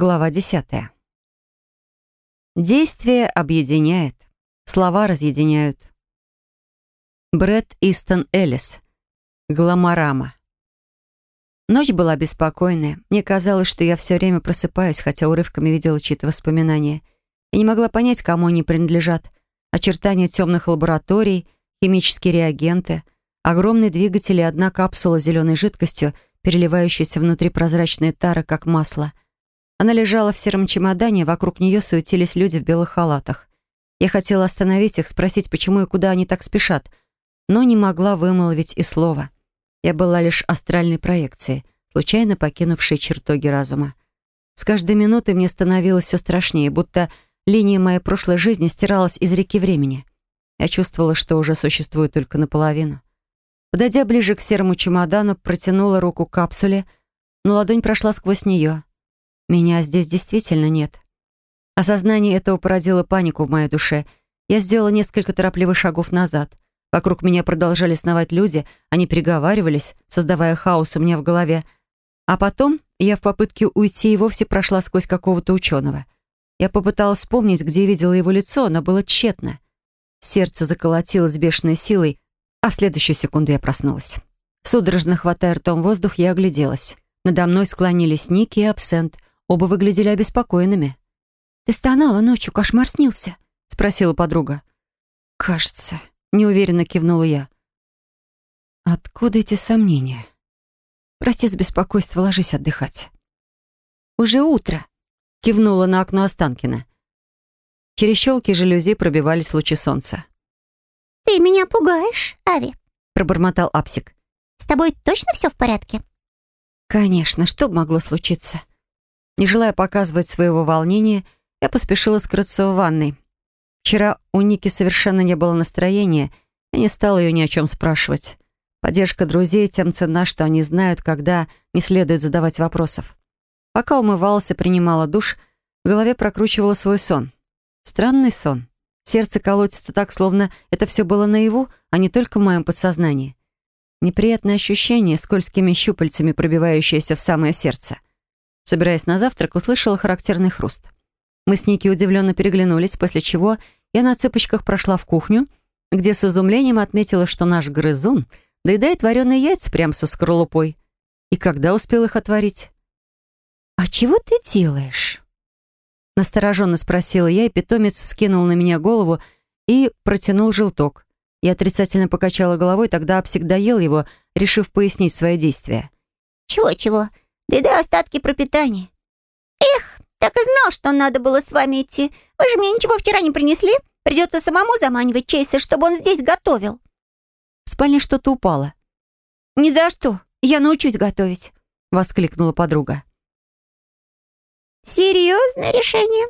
Глава десятая. Действие объединяет, слова разъединяют. Брэд Истон Эллис. Гламорама. Ночь была беспокойная. Мне казалось, что я все время просыпаюсь, хотя урывками видела чьи-то воспоминания. Я не могла понять, кому они принадлежат. Очертания темных лабораторий, химические реагенты, огромные двигатели и одна капсула с зеленой жидкостью, переливающаяся внутри прозрачной тары, как масло — она лежала в сером чемодане, вокруг нее суетились люди в белых халатах. Я хотела остановить их, спросить, почему и куда они так спешат, но не могла вымолвить и слова. Я была лишь астральной проекцией, случайно покинувшей чертоги разума. С каждой минутой мне становилось все страшнее, будто линия моей прошлой жизни стиралась из реки времени. Я чувствовала, что уже существую только наполовину. Подойдя ближе к серому чемодану, протянула руку к капсуле, но ладонь прошла сквозь нее. Меня здесь действительно нет. Осознание этого породило панику в моей душе. Я сделала несколько торопливых шагов назад. Вокруг меня продолжали сновать люди, они переговаривались, создавая хаос у меня в голове. А потом я в попытке уйти и вовсе прошла сквозь какого-то ученого. Я попыталась вспомнить, где видела его лицо, но было тщетно. Сердце заколотилось бешеной силой, а в следующую секунду я проснулась. Судорожно хватая ртом воздух, я огляделась. Надо мной склонились Ники и Абсент — Оба выглядели обеспокоенными. «Ты стонала ночью, кошмар снился?» — спросила подруга. «Кажется», — неуверенно кивнула я. «Откуда эти сомнения?» «Прости за беспокойство, ложись отдыхать». «Уже утро», — кивнула на окно Останкина. Через щелки жалюзи пробивались лучи солнца. «Ты меня пугаешь, Ави», — пробормотал Апсик. «С тобой точно все в порядке?» «Конечно, что могло случиться?» Не желая показывать своего волнения, я поспешила скрыться в ванной. Вчера у Ники совершенно не было настроения, я не стала ее ни о чем спрашивать. Поддержка друзей тем ценна, что они знают, когда не следует задавать вопросов. Пока умывалась и принимала душ, в голове прокручивала свой сон. Странный сон. Сердце колотится так, словно это все было наяву, а не только в моем подсознании. Неприятное ощущение, скользкими щупальцами пробивающееся в самое сердце. Собираясь на завтрак, услышала характерный хруст. Мы с Ники удивленно переглянулись, после чего я на цыпочках прошла в кухню, где с изумлением отметила, что наш грызун доедает вареные яйца прямо со скорлупой. И когда успел их отварить? «А чего ты делаешь?» Настороженно спросила я, и питомец вскинул на меня голову и протянул желток. Я отрицательно покачала головой, тогда Апсик доел его, решив пояснить свои действия. «Чего-чего? Да и да остатки пропитания. Эх, так и знал, что надо было с вами идти. Вы же мне ничего вчера не принесли. Придется самому заманивать Чейса, чтобы он здесь готовил. В спальне что-то упало. «Ни за что. Я научусь готовить», — воскликнула подруга. «Серьезное решение.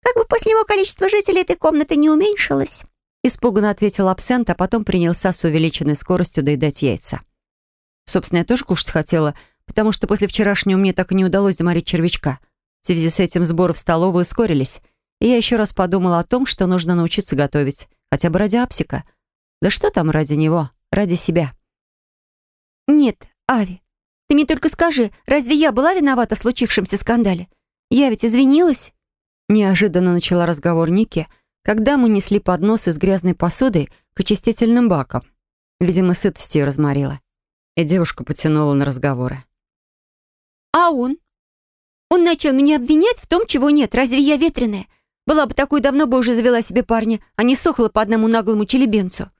Как бы после него количество жителей этой комнаты не уменьшилось», — испуганно ответил абсент, а потом принялся с увеличенной скоростью доедать яйца. Собственно, я тоже кушать хотела, — потому что после вчерашнего мне так и не удалось заморить червячка. В связи с этим сборы в столовую ускорились, и я еще раз подумала о том, что нужно научиться готовить, хотя бы ради Апсика. Да что там ради него, ради себя. «Нет, Ави, ты мне только скажи, разве я была виновата в случившемся скандале? Я ведь извинилась?» Неожиданно начала разговор Ники, когда мы несли поднос из грязной посуды к очистительным бакам. Видимо, сытость ее разморила. И девушка потянула на разговоры. А он? Он начал меня обвинять в том, чего нет. Разве я ветреная? Была бы такой, давно бы уже завела себе парня, а не сохла по одному наглому челебенцу.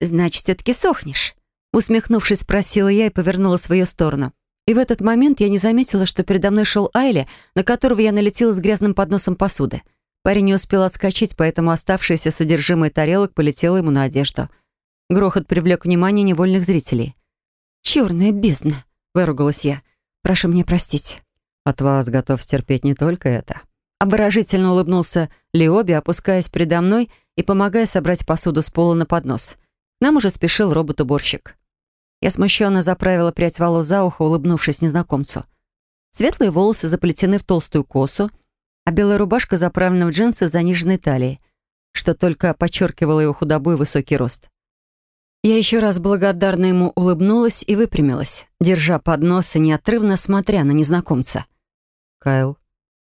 «Значит, все-таки сохнешь?» Усмехнувшись, спросила я и повернула в сторону. И в этот момент я не заметила, что передо мной шел Айли, на которого я налетела с грязным подносом посуды. Парень не успел отскочить, поэтому оставшееся содержимое тарелок полетело ему на одежду. Грохот привлек внимание невольных зрителей. «Черная бездна!» — выругалась я. Прошу мне простить». «От вас готов стерпеть не только это». Обворожительно улыбнулся Леоби, опускаясь передо мной и помогая собрать посуду с пола на поднос. Нам уже спешил робот-уборщик. Я смущенно заправила прядь волос за ухо, улыбнувшись незнакомцу. Светлые волосы заплетены в толстую косу, а белая рубашка заправлена в джинсы с заниженной талией, что только подчеркивало его худобу и высокий рост. Я еще раз благодарно ему улыбнулась и выпрямилась, держа поднос и неотрывно смотря на незнакомца. Кайл.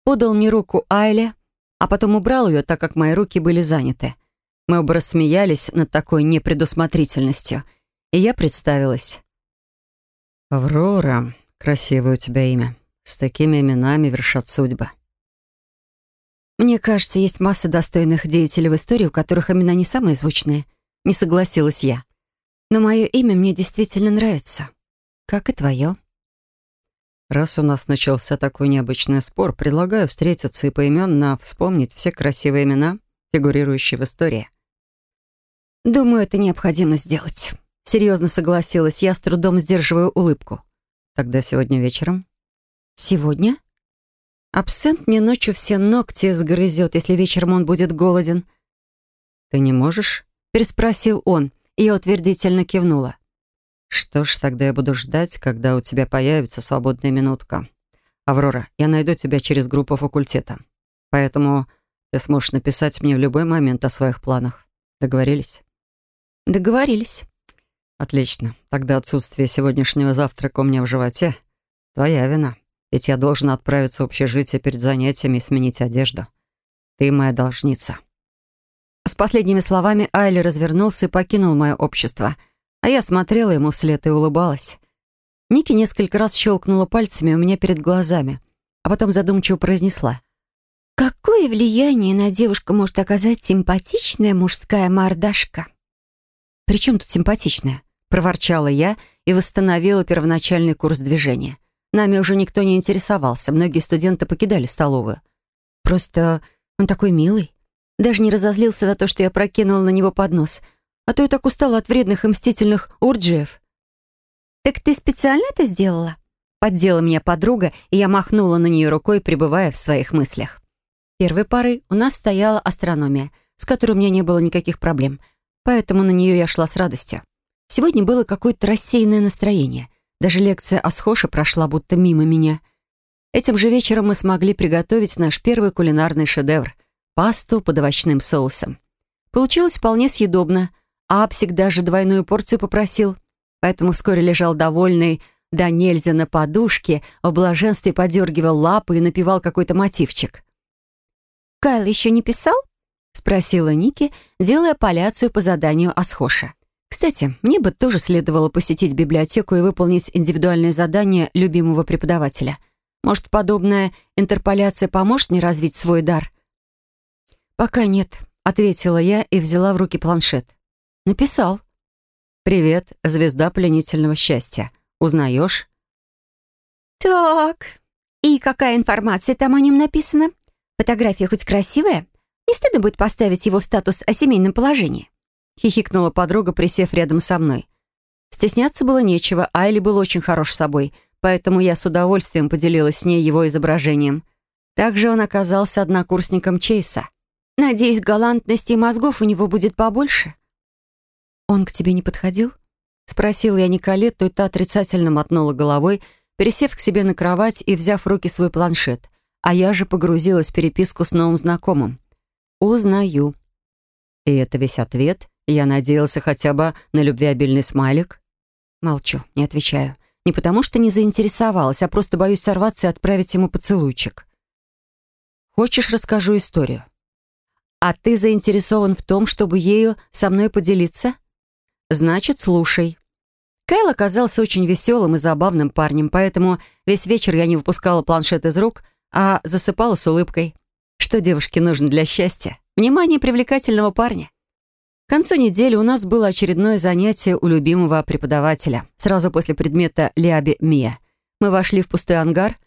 Подал мне руку Айле, а потом убрал ее, так как мои руки были заняты. Мы оба рассмеялись над такой непредусмотрительностью, и я представилась. «Аврора, красивое у тебя имя. С такими именами вершат судьбы». «Мне кажется, есть масса достойных деятелей в истории, у которых имена не самые звучные», — не согласилась я. «Но мое имя мне действительно нравится. Как и твое». Раз у нас начался такой необычный спор, предлагаю встретиться и поименно вспомнить все красивые имена, фигурирующие в истории. «Думаю, это необходимо сделать». Серьезно согласилась я, с трудом сдерживаю улыбку. «Тогда сегодня вечером?» «Сегодня?» Абсент мне ночью все ногти сгрызет, если вечером он будет голоден. «Ты не можешь?» — переспросил он, и я утвердительно кивнула. Что ж, тогда я буду ждать, когда у тебя появится свободная минутка. Аврора, я найду тебя через группу факультета. Поэтому ты сможешь написать мне в любой момент о своих планах. Договорились? Договорились. Отлично. Тогда отсутствие сегодняшнего завтрака у меня в животе — твоя вина. Ведь я должен отправиться в общежитие перед занятиями и сменить одежду. Ты моя должница. С последними словами Айли развернулся и покинул мое общество — а я смотрела ему вслед и улыбалась. Ники несколько раз щелкнула пальцами у меня перед глазами, а потом задумчиво произнесла. «Какое влияние на девушку может оказать симпатичная мужская мордашка?» «При чем тут симпатичная?» — проворчала я и восстановила первоначальный курс движения. Нами уже никто не интересовался, многие студенты покидали столовую. Просто он такой милый. Даже не разозлился за то, что я прокинула на него поднос — а то я так устала от вредных и мстительных урджиев». «Так ты специально это сделала?» Поддела меня подруга, и я махнула на нее рукой, пребывая в своих мыслях. Первой парой у нас стояла астрономия, с которой у меня не было никаких проблем, поэтому на нее я шла с радостью. Сегодня было какое-то рассеянное настроение. Даже лекция о схоже прошла будто мимо меня. Этим же вечером мы смогли приготовить наш первый кулинарный шедевр — пасту под овощным соусом. Получилось вполне съедобно — Апсик даже двойную порцию попросил, поэтому вскоре лежал довольный да нельзя на подушке, в блаженстве подергивал лапы и напевал какой-то мотивчик. «Кайл еще не писал?» — спросила Ники, делая поляцию по заданию Асхоша. Кстати, мне бы тоже следовало посетить библиотеку и выполнить индивидуальное задание любимого преподавателя. Может, подобная интерполяция поможет мне развить свой дар? «Пока нет», — ответила я и взяла в руки планшет. «Написал». «Привет, звезда пленительного счастья. Узнаешь?» «Так, и какая информация там о нем написана? Фотография хоть красивая? Не стыдно будет поставить его в статус о семейном положении?» Хихикнула подруга, присев рядом со мной. Стесняться было нечего, Айли был очень хорош собой, поэтому я с удовольствием поделилась с ней его изображением. Также он оказался однокурсником Чейса. «Надеюсь, галантности и мозгов у него будет побольше?» «Он к тебе не подходил?» Спросила я Николетту, и та отрицательно мотнула головой, пересев к себе на кровать и взяв в руки свой планшет. А я же погрузилась в переписку с новым знакомым. «Узнаю». И это весь ответ. Я надеялся хотя бы на любвеобильный смайлик. Молчу, не отвечаю. Не потому что не заинтересовалась, а просто боюсь сорваться и отправить ему поцелуйчик. «Хочешь, расскажу историю?» «А ты заинтересован в том, чтобы ею со мной поделиться?» Значит, слушай. Кайл оказался очень веселым и забавным парнем, поэтому весь вечер я не выпускала планшет из рук, а засыпала с улыбкой. Что девушке нужно для счастья? Внимание привлекательного парня. К концу недели у нас было очередное занятие у любимого преподавателя, сразу после предмета Лиаби Мия. Мы вошли в пустой ангар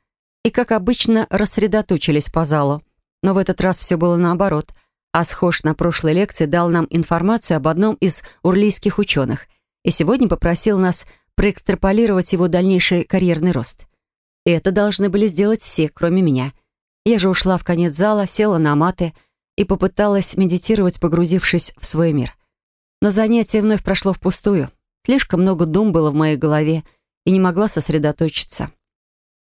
и, как обычно, рассредоточились по залу. Но в этот раз все было наоборот — Асхош на прошлой лекции дал нам информацию об одном из урлийских ученых и сегодня попросил нас проэкстраполировать его дальнейший карьерный рост. И это должны были сделать все, кроме меня. Я же ушла в конец зала, села на маты и попыталась медитировать, погрузившись в свой мир. Но занятие вновь прошло впустую. Слишком много дум было в моей голове и не могла сосредоточиться.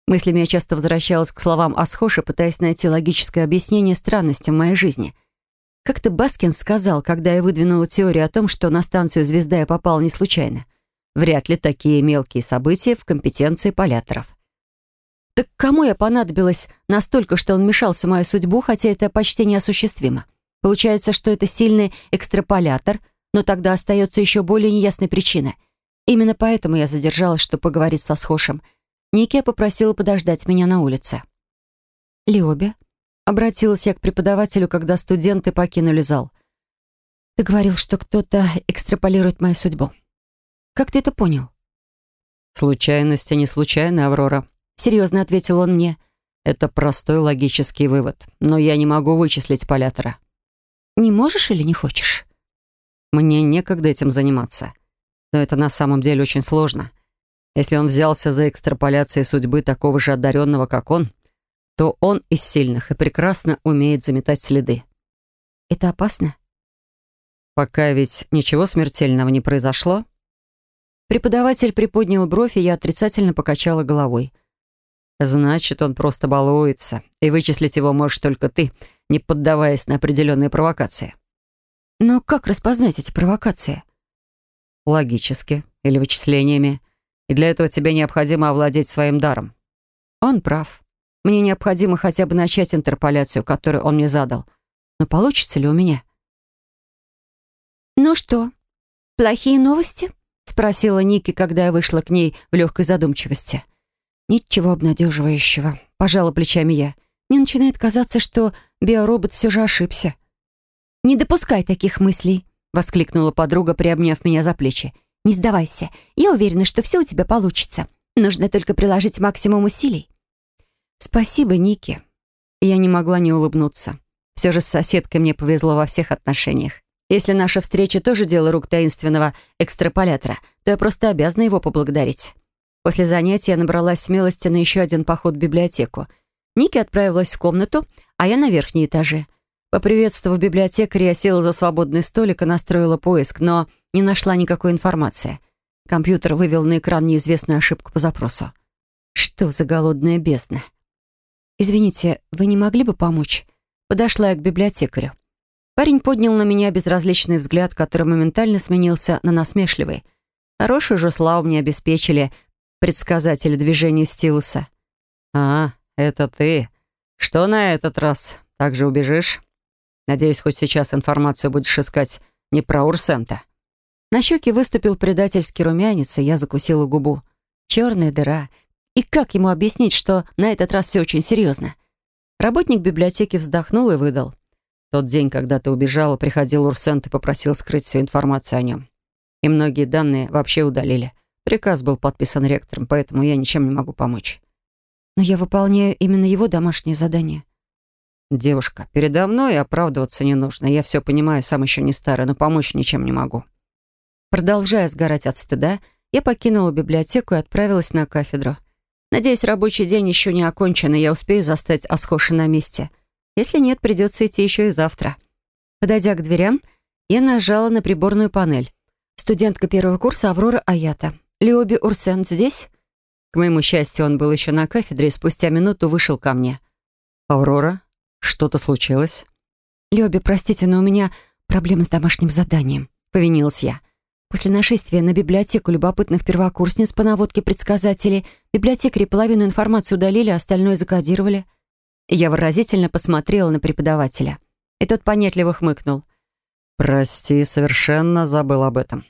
Мыслями я часто возвращалась к словам Асхоша, пытаясь найти логическое объяснение странностям моей жизни — как-то Баскин сказал, когда я выдвинула теорию о том, что на станцию «Звезда» я попал не случайно. Вряд ли такие мелкие события в компетенции поляторов. Так кому я понадобилась настолько, что он мешался в мою судьбу, хотя это почти неосуществимо? Получается, что это сильный экстраполятор, но тогда остается еще более неясной причина. Именно поэтому я задержалась, чтобы поговорить со Схошем. Никия попросила подождать меня на улице. «Лиобе», — обратилась я к преподавателю, когда студенты покинули зал. «Ты говорил, что кто-то экстраполирует мою судьбу. Как ты это понял?» «Случайность, а не случайная, Аврора», — серьезно ответил он мне. «Это простой логический вывод, но я не могу вычислить полятора». «Не можешь или не хочешь?» «Мне некогда этим заниматься. Но это на самом деле очень сложно. Если он взялся за экстраполяцией судьбы такого же одаренного, как он, то он из сильных и прекрасно умеет заметать следы». «Это опасно?» «Пока ведь ничего смертельного не произошло», Преподаватель приподнял бровь, и я отрицательно покачала головой. «Значит, он просто балуется, и вычислить его можешь только ты, не поддаваясь на определенные провокации». «Но как распознать эти провокации?» «Логически или вычислениями. И для этого тебе необходимо овладеть своим даром». Он прав. Мне необходимо хотя бы начать интерполяцию, которую он мне задал. Но получится ли у меня? «Ну что, плохие новости?» спросила Ники, когда я вышла к ней в легкой задумчивости. «Ничего обнадеживающего», — пожала плечами я. Мне начинает казаться, что биоробот все же ошибся. «Не допускай таких мыслей», — воскликнула подруга, приобняв меня за плечи. «Не сдавайся. Я уверена, что все у тебя получится. Нужно только приложить максимум усилий». «Спасибо, Ники». Я не могла не улыбнуться. Все же с соседкой мне повезло во всех отношениях. Если наша встреча тоже дело рук таинственного экстраполятора, то я просто обязана его поблагодарить. После занятия я набралась смелости на еще один поход в библиотеку. Ники отправилась в комнату, а я на верхние этажи. Поприветствовав библиотекаря, я села за свободный столик и настроила поиск, но не нашла никакой информации. Компьютер вывел на экран неизвестную ошибку по запросу. Что за голодная бездна? «Извините, вы не могли бы помочь?» Подошла я к библиотекарю. Парень поднял на меня безразличный взгляд, который моментально сменился на насмешливый. Хорошую же славу мне обеспечили предсказатели движения стилуса. «А, это ты. Что на этот раз? Так же убежишь? Надеюсь, хоть сейчас информацию будешь искать не про Урсента». На щеке выступил предательский румянец, и я закусила губу. Черная дыра. И как ему объяснить, что на этот раз все очень серьезно? Работник библиотеки вздохнул и выдал тот день, когда ты убежала, приходил Урсент и попросил скрыть всю информацию о нем. И многие данные вообще удалили. Приказ был подписан ректором, поэтому я ничем не могу помочь. Но я выполняю именно его домашнее задание. Девушка, передо мной оправдываться не нужно. Я все понимаю, сам еще не старый, но помочь ничем не могу. Продолжая сгорать от стыда, я покинула библиотеку и отправилась на кафедру. Надеюсь, рабочий день еще не окончен, и я успею застать Асхоши на месте — если нет, придется идти еще и завтра. Подойдя к дверям, я нажала на приборную панель. Студентка первого курса Аврора Аята. Лиоби Урсен здесь? К моему счастью, он был еще на кафедре и спустя минуту вышел ко мне. «Аврора, что-то случилось?» «Лиоби, простите, но у меня проблемы с домашним заданием», — повинилась я. После нашествия на библиотеку любопытных первокурсниц по наводке предсказателей библиотекари половину информации удалили, а остальное закодировали. Я выразительно посмотрела на преподавателя. И тот понятливо хмыкнул. «Прости, совершенно забыл об этом.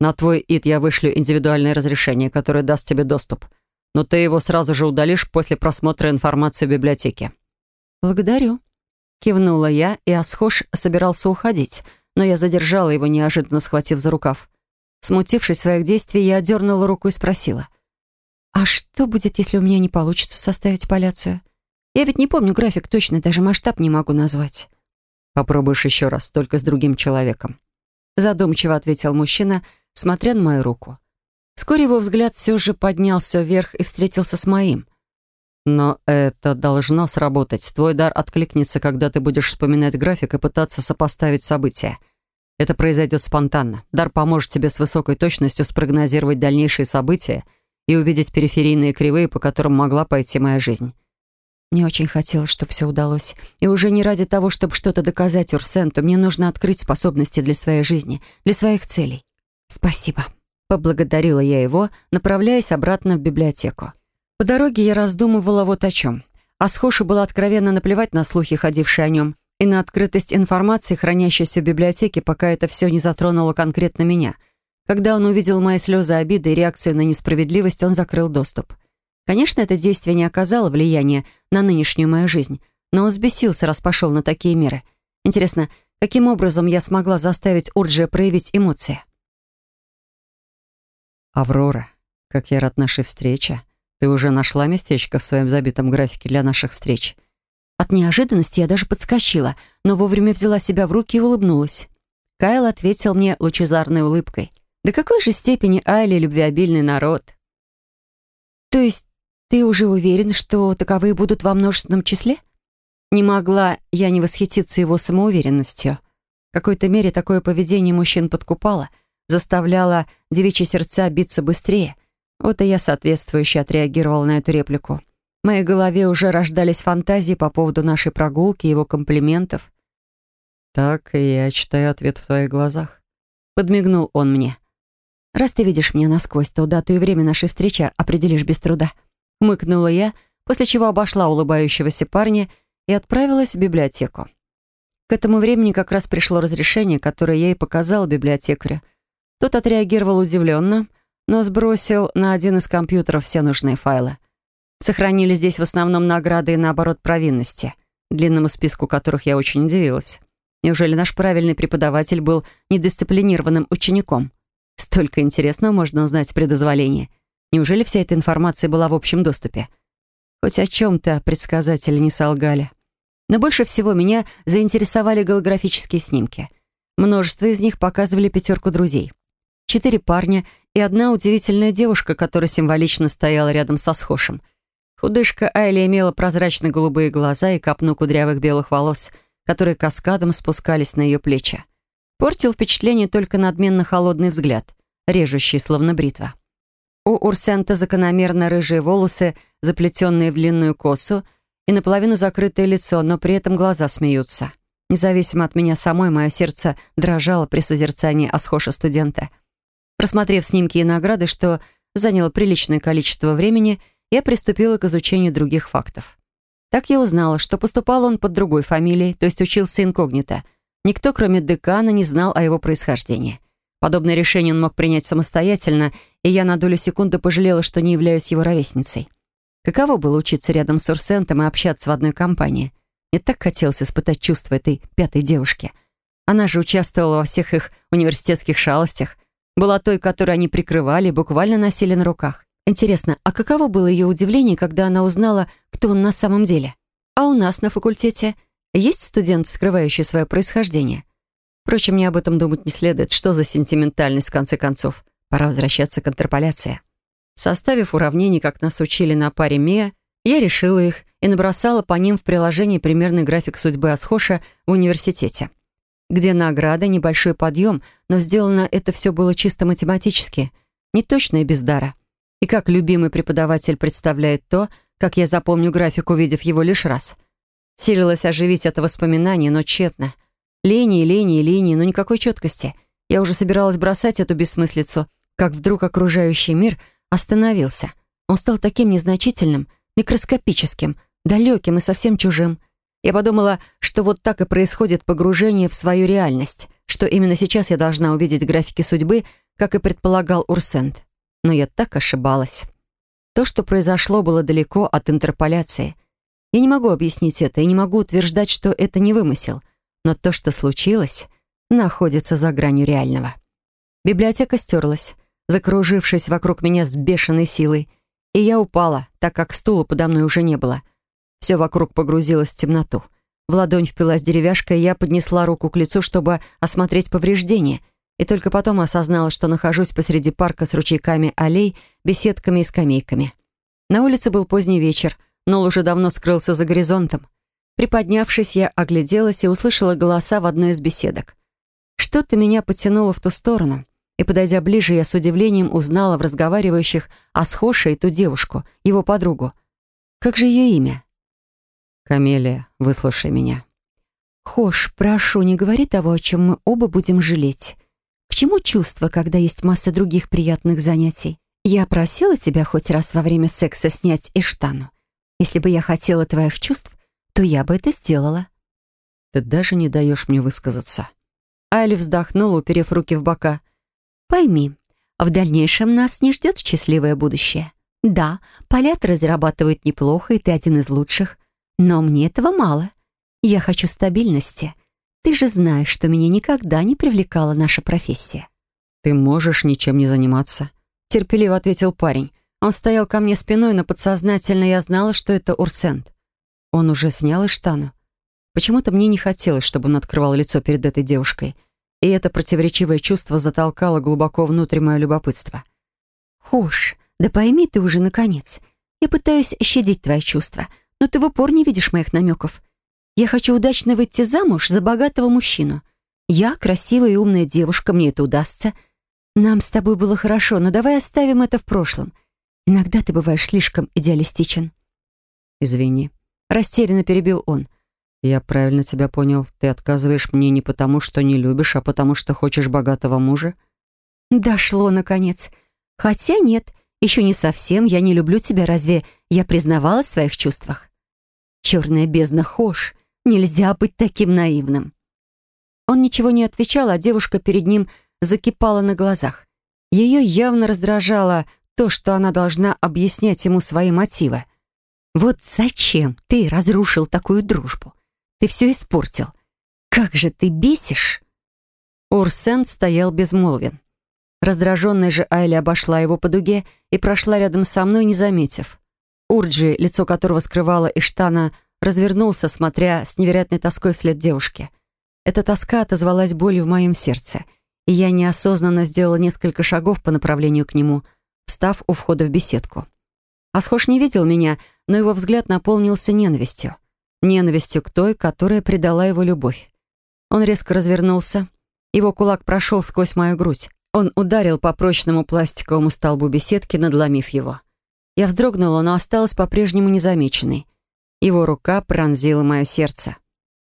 На твой ид я вышлю индивидуальное разрешение, которое даст тебе доступ. Но ты его сразу же удалишь после просмотра информации в библиотеке». «Благодарю», — кивнула я, и Асхош собирался уходить, но я задержала его, неожиданно схватив за рукав. Смутившись своих действий, я отдернула руку и спросила. «А что будет, если у меня не получится составить поляцию?» Я ведь не помню график точно, даже масштаб не могу назвать. Попробуешь еще раз, только с другим человеком. Задумчиво ответил мужчина, смотря на мою руку. Вскоре его взгляд все же поднялся вверх и встретился с моим. Но это должно сработать. Твой дар откликнется, когда ты будешь вспоминать график и пытаться сопоставить события. Это произойдет спонтанно. Дар поможет тебе с высокой точностью спрогнозировать дальнейшие события и увидеть периферийные кривые, по которым могла пойти моя жизнь. Мне очень хотелось, чтобы все удалось. И уже не ради того, чтобы что-то доказать Урсенту, мне нужно открыть способности для своей жизни, для своих целей. Спасибо. Поблагодарила я его, направляясь обратно в библиотеку. По дороге я раздумывала вот о чем. Асхошу было откровенно наплевать на слухи, ходившие о нем, и на открытость информации, хранящейся в библиотеке, пока это все не затронуло конкретно меня. Когда он увидел мои слезы обиды и реакцию на несправедливость, он закрыл доступ. Конечно, это действие не оказало влияния на нынешнюю мою жизнь, но он взбесился, раз пошел на такие меры. Интересно, каким образом я смогла заставить Урджия проявить эмоции? «Аврора, как я рад нашей встрече. Ты уже нашла местечко в своем забитом графике для наших встреч?» От неожиданности я даже подскочила, но вовремя взяла себя в руки и улыбнулась. Кайл ответил мне лучезарной улыбкой. «До какой же степени Айли любвеобильный народ?» «То есть ты уже уверен, что таковые будут во множественном числе?» Не могла я не восхититься его самоуверенностью. В какой-то мере такое поведение мужчин подкупало, заставляло девичьи сердца биться быстрее. Вот и я соответствующе отреагировала на эту реплику. Моей голове уже рождались фантазии по поводу нашей прогулки и его комплиментов. «Так и я читаю ответ в твоих глазах», — подмигнул он мне. «Раз ты видишь меня насквозь, то дату и время нашей встречи определишь без труда». Мыкнула я, после чего обошла улыбающегося парня и отправилась в библиотеку. К этому времени как раз пришло разрешение, которое я и показала библиотекарю. Тот отреагировал удивленно, но сбросил на один из компьютеров все нужные файлы. Сохранили здесь в основном награды и, наоборот, провинности, длинному списку которых я очень удивилась. Неужели наш правильный преподаватель был недисциплинированным учеником? Столько интересного можно узнать при дозволении. Неужели вся эта информация была в общем доступе? Хоть о чем-то предсказатели не солгали. Но больше всего меня заинтересовали голографические снимки. Множество из них показывали пятерку друзей. Четыре парня и одна удивительная девушка, которая символично стояла рядом со схожим. Худышка Айли имела прозрачно-голубые глаза и копну кудрявых белых волос, которые каскадом спускались на ее плечи. Портил впечатление только надменно холодный взгляд, режущий, словно бритва. У Урсента закономерно рыжие волосы, заплетенные в длинную косу, и наполовину закрытое лицо, но при этом глаза смеются. Независимо от меня самой, мое сердце дрожало при созерцании Асхоша студента. Просмотрев снимки и награды, что заняло приличное количество времени, я приступила к изучению других фактов. Так я узнала, что поступал он под другой фамилией, то есть учился инкогнито. Никто, кроме декана, не знал о его происхождении. Подобное решение он мог принять самостоятельно, и я на долю секунды пожалела, что не являюсь его ровесницей. Каково было учиться рядом с Урсентом и общаться в одной компании? Мне так хотелось испытать чувства этой пятой девушки. Она же участвовала во всех их университетских шалостях, была той, которую они прикрывали и буквально носили на руках. Интересно, а каково было ее удивление, когда она узнала, кто он на самом деле? А у нас на факультете есть студент, скрывающий свое происхождение? Впрочем, мне об этом думать не следует. Что за сентиментальность, в конце концов? Пора возвращаться к интерполяции. Составив уравнения, как нас учили на паре МИА, я решила их и набросала по ним в приложении примерный график судьбы Асхоша в университете, где награда, небольшой подъем, но сделано это все было чисто математически, не точно и без дара. И как любимый преподаватель представляет то, как я запомню график, увидев его лишь раз. Силилась оживить это воспоминание, но тщетно. Линии, линии, линии, но никакой четкости. Я уже собиралась бросать эту бессмыслицу, как вдруг окружающий мир — остановился. Он стал таким незначительным, микроскопическим, далеким и совсем чужим. Я подумала, что вот так и происходит погружение в свою реальность, что именно сейчас я должна увидеть графики судьбы, как и предполагал Урсент. Но я так ошибалась. То, что произошло, было далеко от интерполяции. Я не могу объяснить это и не могу утверждать, что это не вымысел. Но то, что случилось, находится за гранью реального. Библиотека стерлась закружившись вокруг меня с бешеной силой. И я упала, так как стула подо мной уже не было. Все вокруг погрузилось в темноту. В ладонь впилась деревяшка, и я поднесла руку к лицу, чтобы осмотреть повреждения. И только потом осознала, что нахожусь посреди парка с ручейками аллей, беседками и скамейками. На улице был поздний вечер, Нол уже давно скрылся за горизонтом. Приподнявшись, я огляделась и услышала голоса в одной из беседок. Что-то меня потянуло в ту сторону и, подойдя ближе, я с удивлением узнала в разговаривающих о Схоше ту девушку, его подругу. Как же ее имя? «Камелия, выслушай меня». «Хош, прошу, не говори того, о чем мы оба будем жалеть. К чему чувства, когда есть масса других приятных занятий? Я просила тебя хоть раз во время секса снять иштану. Если бы я хотела твоих чувств, то я бы это сделала. Ты даже не даешь мне высказаться. Айли вздохнула, уперев руки в бока. Пойми, в дальнейшем нас не ждет счастливое будущее. Да, полеты разрабатывают неплохо, и ты один из лучших. Но мне этого мало. Я хочу стабильности. Ты же знаешь, что меня никогда не привлекала наша профессия. Ты можешь ничем не заниматься терпеливо ответил парень. Он стоял ко мне спиной, но подсознательно я знала, что это Урсент. Он уже снял и штану. Почему-то мне не хотелось, чтобы он открывал лицо перед этой девушкой. И это противоречивое чувство затолкало глубоко внутрь мое любопытство. «Хуш, да пойми ты уже, наконец. Я пытаюсь щадить твои чувства, но ты в упор не видишь моих намеков. Я хочу удачно выйти замуж за богатого мужчину. Я красивая и умная девушка, мне это удастся — нам с тобой было хорошо, но давай оставим это в прошлом. Иногда ты бываешь слишком идеалистичен. Извини. Растерянно перебил он. Я правильно тебя понял. Ты отказываешь мне не потому, что не любишь, а потому, что хочешь богатого мужа? Дошло, наконец. Хотя нет, еще не совсем. Я не люблю тебя. Разве я признавалась в своих чувствах? Черная бездна Хош. Нельзя быть таким наивным. Он ничего не отвечал, а девушка перед ним закипала на глазах. Ее явно раздражало то, что она должна объяснять ему свои мотивы. «Вот зачем ты разрушил такую дружбу? Ты все испортил. Как же ты бесишь!» Урсен стоял безмолвен. Раздраженная же Айли обошла его по дуге и прошла рядом со мной, не заметив. Урджи, лицо которого скрывала Иштана, развернулся, смотря с невероятной тоской вслед девушке. Эта тоска отозвалась болью в моем сердце — и я неосознанно сделала несколько шагов по направлению к нему, встав у входа в беседку. Асхош не видел меня, но его взгляд наполнился ненавистью. Ненавистью к той, которая предала его любовь. Он резко развернулся. Его кулак прошел сквозь мою грудь. Он ударил по прочному пластиковому столбу беседки, надломив его. Я вздрогнула, но осталась по-прежнему незамеченной. Его рука пронзила мое сердце.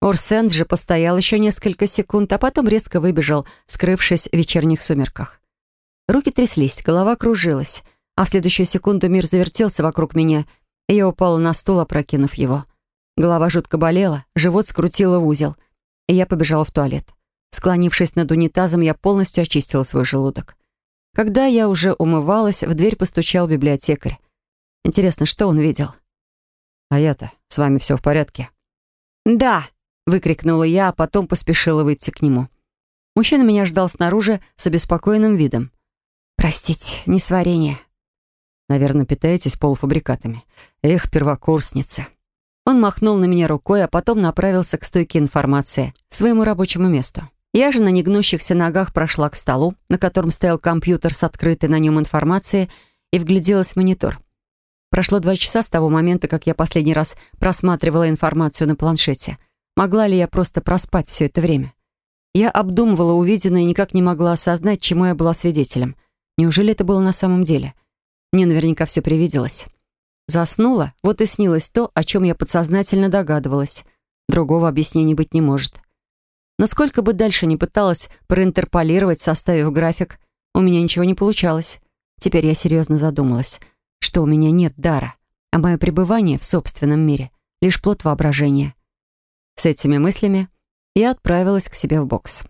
Орсент же постоял еще несколько секунд, а потом резко выбежал, скрывшись в вечерних сумерках. Руки тряслись, голова кружилась, а в следующую секунду мир завертелся вокруг меня, и я упала на стул, опрокинув его. Голова жутко болела, живот скрутило в узел, и я побежала в туалет. Склонившись над унитазом, я полностью очистила свой желудок. Когда я уже умывалась, в дверь постучал библиотекарь. Интересно, что он видел? «А я-то, с вами все в порядке?» «Да», выкрикнула я, а потом поспешила выйти к нему. Мужчина меня ждал снаружи с обеспокоенным видом. «Простите, несварение». «Наверное, питаетесь полуфабрикатами. Эх, первокурсница». Он махнул на меня рукой, а потом направился к стойке информации, своему рабочему месту. Я же на негнущихся ногах прошла к столу, на котором стоял компьютер с открытой на нем информацией, и вгляделась в монитор. Прошло два часа с того момента, как я последний раз просматривала информацию на планшете — Могла ли я просто проспать все это время? Я обдумывала увиденное и никак не могла осознать, чему я была свидетелем. Неужели это было на самом деле? Мне наверняка все привиделось. Заснула, вот и снилось то, о чем я подсознательно догадывалась. Другого объяснения быть не может. Но сколько бы дальше ни пыталась проинтерполировать, составив график, у меня ничего не получалось. Теперь я серьезно задумалась, что у меня нет дара, а мое пребывание в собственном мире — лишь плод воображения — с этими мыслями я отправилась к себе в бокс.